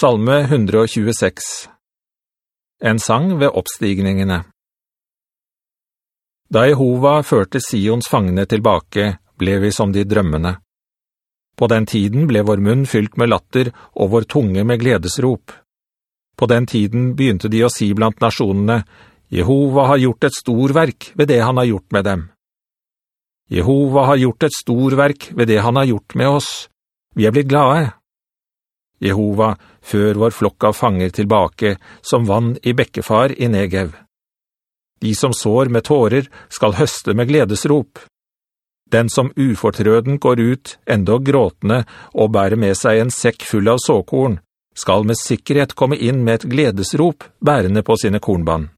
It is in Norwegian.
Salme 126 En sang ved oppstigningene Da Jehova førte Sions fangene tilbake, ble vi som de drømmende. På den tiden ble vår munn fylt med latter og vår tunge med gledesrop. På den tiden begynte de å si blant nasjonene, Jehova har gjort et storverk ved det han har gjort med dem. Jehova har gjort et storverk ved det han har gjort med oss. Vi er blitt glade. Jehova, før vår flokk av fanger tilbake, som vann i bekkefar i Negev. De som sår med tårer skal høste med gledesrop. Den som ufortrøden går ut, enda gråtende, og bærer med seg en sekk full av såkorn, skal med sikkerhet komme inn med et gledesrop bærende på sine kornband.